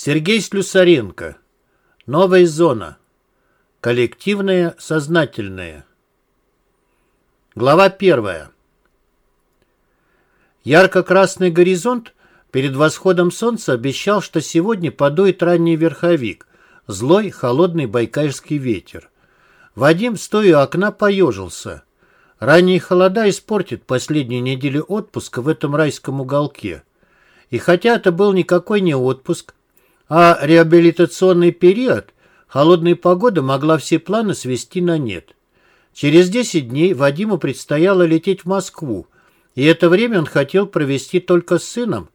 Сергей Слюсаренко. Новая зона. Коллективное сознательное. Глава первая. Ярко-красный горизонт перед восходом солнца обещал, что сегодня подует ранний верховик, злой, холодный байкальский ветер. Вадим, стоя у окна, поежился. Ранние холода испортят последнюю неделю отпуска в этом райском уголке. И хотя это был никакой не отпуск, а реабилитационный период, холодная погода могла все планы свести на нет. Через 10 дней Вадиму предстояло лететь в Москву, и это время он хотел провести только с сыном,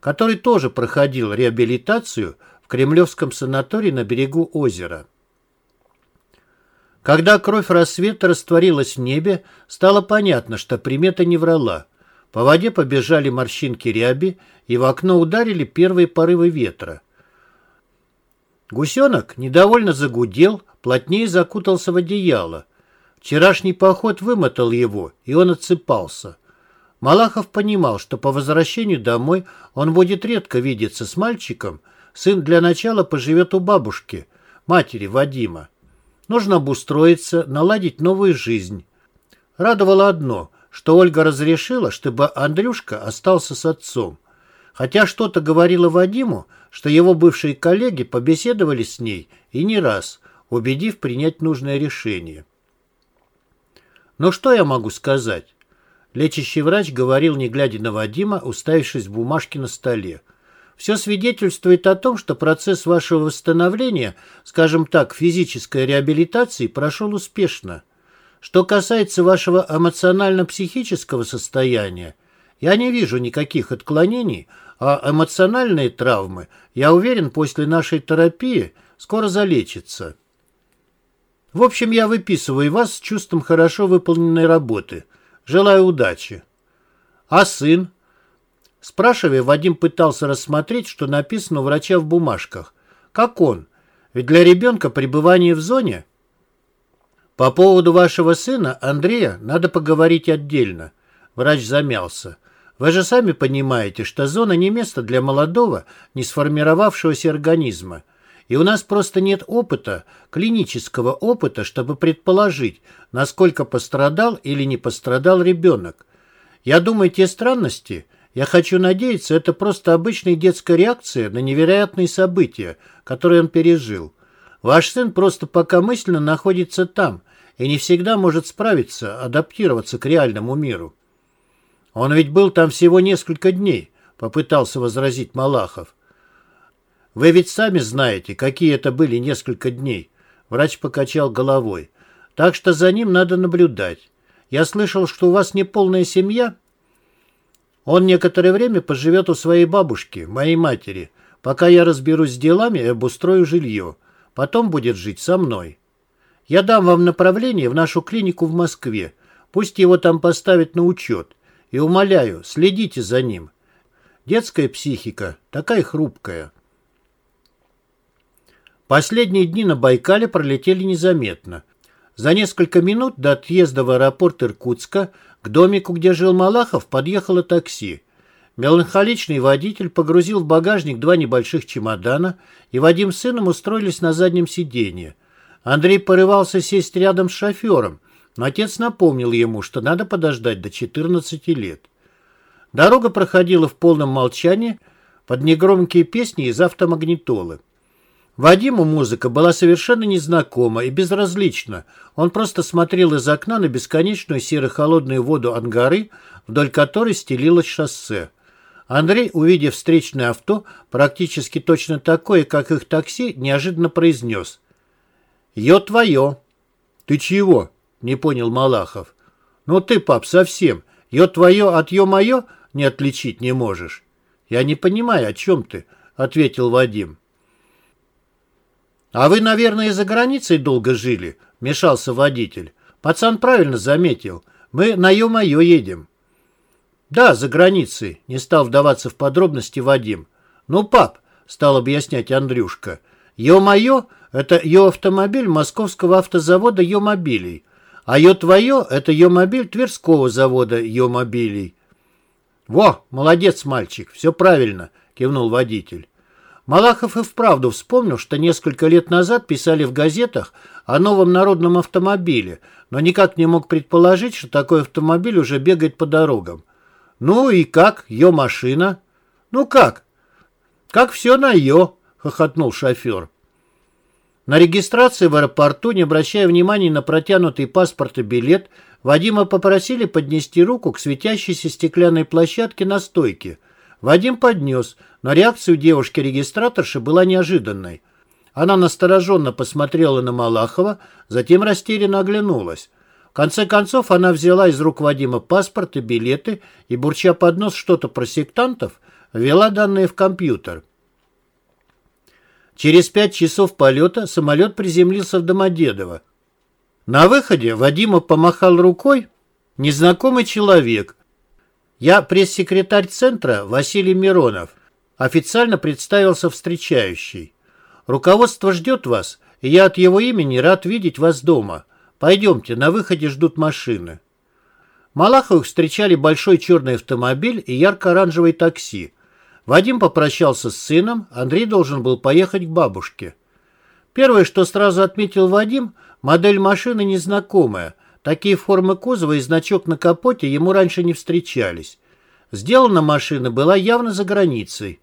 который тоже проходил реабилитацию в Кремлевском санатории на берегу озера. Когда кровь рассвета растворилась в небе, стало понятно, что примета не врала. По воде побежали морщинки ряби, и в окно ударили первые порывы ветра. Гусенок недовольно загудел, плотнее закутался в одеяло. Вчерашний поход вымотал его, и он отсыпался. Малахов понимал, что по возвращению домой он будет редко видеться с мальчиком. Сын для начала поживет у бабушки, матери Вадима. Нужно обустроиться, наладить новую жизнь. Радовало одно, что Ольга разрешила, чтобы Андрюшка остался с отцом. Хотя что-то говорило Вадиму, что его бывшие коллеги побеседовали с ней и не раз, убедив принять нужное решение. Но что я могу сказать? Лечащий врач говорил, не глядя на Вадима, уставившись в бумажке на столе. Все свидетельствует о том, что процесс вашего восстановления, скажем так, физической реабилитации, прошел успешно. Что касается вашего эмоционально-психического состояния, я не вижу никаких отклонений, а эмоциональные травмы, я уверен, после нашей терапии скоро залечатся. В общем, я выписываю вас с чувством хорошо выполненной работы. Желаю удачи. А сын? Спрашивая, Вадим пытался рассмотреть, что написано у врача в бумажках. Как он? Ведь для ребенка пребывание в зоне... По поводу вашего сына, Андрея, надо поговорить отдельно. Врач замялся. Вы же сами понимаете, что зона не место для молодого, не сформировавшегося организма. И у нас просто нет опыта, клинического опыта, чтобы предположить, насколько пострадал или не пострадал ребенок. Я думаю, те странности, я хочу надеяться, это просто обычная детская реакция на невероятные события, которые он пережил. Ваш сын просто пока мысленно находится там и не всегда может справиться, адаптироваться к реальному миру. «Он ведь был там всего несколько дней», — попытался возразить Малахов. «Вы ведь сами знаете, какие это были несколько дней», — врач покачал головой. «Так что за ним надо наблюдать. Я слышал, что у вас неполная семья». «Он некоторое время поживет у своей бабушки, моей матери, пока я разберусь с делами и обустрою жилье. Потом будет жить со мной. Я дам вам направление в нашу клинику в Москве. Пусть его там поставят на учет. И умоляю, следите за ним. Детская психика такая хрупкая. Последние дни на Байкале пролетели незаметно. За несколько минут до отъезда в аэропорт Иркутска к домику, где жил Малахов, подъехало такси. Меланхоличный водитель погрузил в багажник два небольших чемодана, и Вадим с сыном устроились на заднем сиденье. Андрей порывался сесть рядом с шофером, но отец напомнил ему, что надо подождать до 14 лет. Дорога проходила в полном молчании под негромкие песни из автомагнитолы. Вадиму музыка была совершенно незнакома и безразлична. Он просто смотрел из окна на бесконечную серо-холодную воду Ангары, вдоль которой стелилось шоссе. Андрей, увидев встречное авто, практически точно такое, как их такси, неожиданно произнес. «Ё твое!» «Ты чего?» Не понял Малахов. «Ну ты, пап, совсем. Ё твое от ё мое не отличить не можешь». «Я не понимаю, о чем ты», — ответил Вадим. «А вы, наверное, за границей долго жили?» — мешался водитель. «Пацан правильно заметил. Мы на ё-моё едем». «Да, за границей», — не стал вдаваться в подробности Вадим. «Ну, пап», — стал объяснять Андрюшка, — «ё-моё — это ё-автомобиль московского автозавода ё-мобилей. А ее твое – это ее мобиль Тверского завода ее мобилей. «Во, молодец, мальчик, все правильно», – кивнул водитель. Малахов и вправду вспомнил, что несколько лет назад писали в газетах о новом народном автомобиле, но никак не мог предположить, что такой автомобиль уже бегает по дорогам. «Ну и как? Ее машина?» «Ну как?» «Как все на ее», — хохотнул шофер. На регистрации в аэропорту, не обращая внимания на протянутый паспорт и билет, Вадима попросили поднести руку к светящейся стеклянной площадке на стойке. Вадим поднес, но реакция девушки-регистраторши была неожиданной. Она настороженно посмотрела на Малахова, затем растерянно оглянулась. В конце концов она взяла из рук Вадима паспорт и билеты и, бурча под нос что-то про сектантов, ввела данные в компьютер. Через пять часов полета самолет приземлился в Домодедово. На выходе Вадима помахал рукой незнакомый человек. Я пресс-секретарь центра Василий Миронов. Официально представился встречающий. Руководство ждет вас, и я от его имени рад видеть вас дома. Пойдемте, на выходе ждут машины. Малаховых встречали большой черный автомобиль и ярко-оранжевый такси. Вадим попрощался с сыном, Андрей должен был поехать к бабушке. Первое, что сразу отметил Вадим, модель машины незнакомая. Такие формы кузова и значок на капоте ему раньше не встречались. Сделана машина была явно за границей.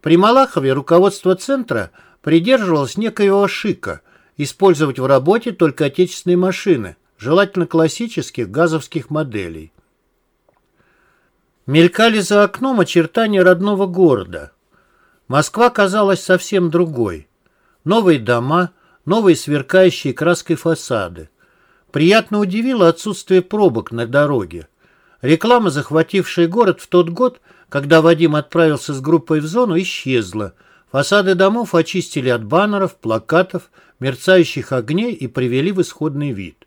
При Малахове руководство центра придерживалось некоего шика – использовать в работе только отечественные машины, желательно классических газовских моделей. Мелькали за окном очертания родного города. Москва казалась совсем другой. Новые дома, новые сверкающие краской фасады. Приятно удивило отсутствие пробок на дороге. Реклама, захватившая город в тот год, когда Вадим отправился с группой в зону, исчезла. Фасады домов очистили от баннеров, плакатов, мерцающих огней и привели в исходный вид.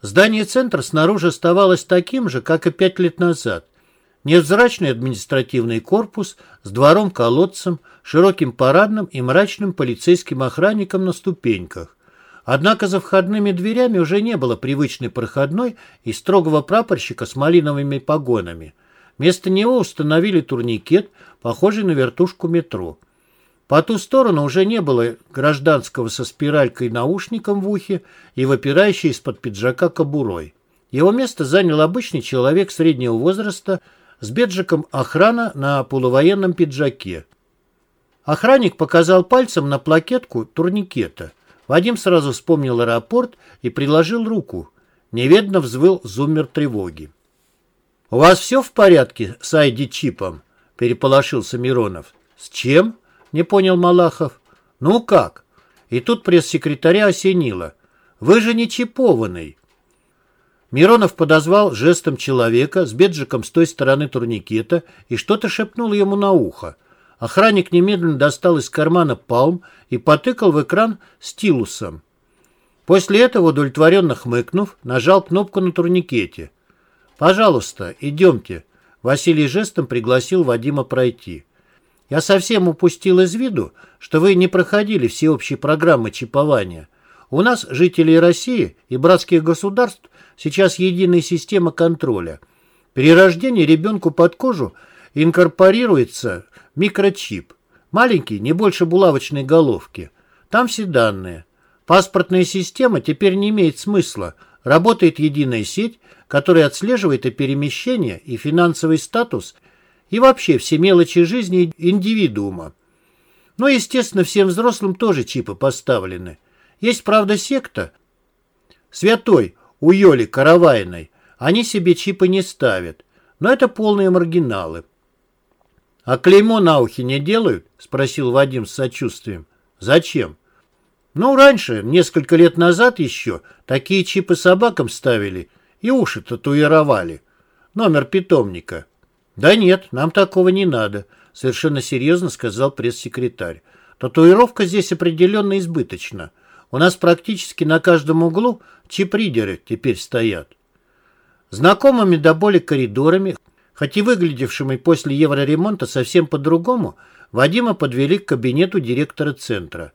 Здание центра снаружи оставалось таким же, как и пять лет назад. Невзрачный административный корпус с двором-колодцем, широким парадным и мрачным полицейским охранником на ступеньках. Однако за входными дверями уже не было привычной проходной и строгого прапорщика с малиновыми погонами. Вместо него установили турникет, похожий на вертушку метро. По ту сторону уже не было гражданского со спиралькой наушником в ухе и выпирающей из-под пиджака кобурой. Его место занял обычный человек среднего возраста с беджиком охрана на полувоенном пиджаке. Охранник показал пальцем на плакетку турникета – Вадим сразу вспомнил аэропорт и приложил руку. Неведно взвыл зуммер тревоги. «У вас все в порядке с ID-чипом?» – переполошился Миронов. «С чем?» – не понял Малахов. «Ну как?» И тут пресс-секретаря осенило. «Вы же не чипованный». Миронов подозвал жестом человека с беджиком с той стороны турникета и что-то шепнул ему на ухо. Охранник немедленно достал из кармана палм и потыкал в экран стилусом. После этого, удовлетворенно хмыкнув, нажал кнопку на турникете. «Пожалуйста, идемте». Василий жестом пригласил Вадима пройти. «Я совсем упустил из виду, что вы не проходили всеобщей программы чипования. У нас, жителей России и братских государств, сейчас единая система контроля. При рождении ребенку под кожу инкорпорируется микрочип. Маленький, не больше булавочной головки. Там все данные. Паспортная система теперь не имеет смысла. Работает единая сеть, которая отслеживает и перемещение, и финансовый статус, и вообще все мелочи жизни индивидуума. Но, естественно, всем взрослым тоже чипы поставлены. Есть, правда, секта. Святой, у Йоли Каравайной. Они себе чипы не ставят. Но это полные маргиналы. «А клеймо на ухе не делают?» – спросил Вадим с сочувствием. «Зачем?» «Ну, раньше, несколько лет назад еще, такие чипы собакам ставили и уши татуировали. Номер питомника». «Да нет, нам такого не надо», – совершенно серьезно сказал пресс-секретарь. «Татуировка здесь определенно избыточна. У нас практически на каждом углу чип-ридеры теперь стоят». Знакомыми до боли коридорами Хоть и выглядевшими после евроремонта совсем по-другому, Вадима подвели к кабинету директора центра.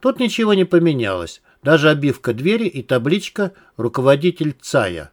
Тут ничего не поменялось, даже обивка двери и табличка «Руководитель ЦАЯ».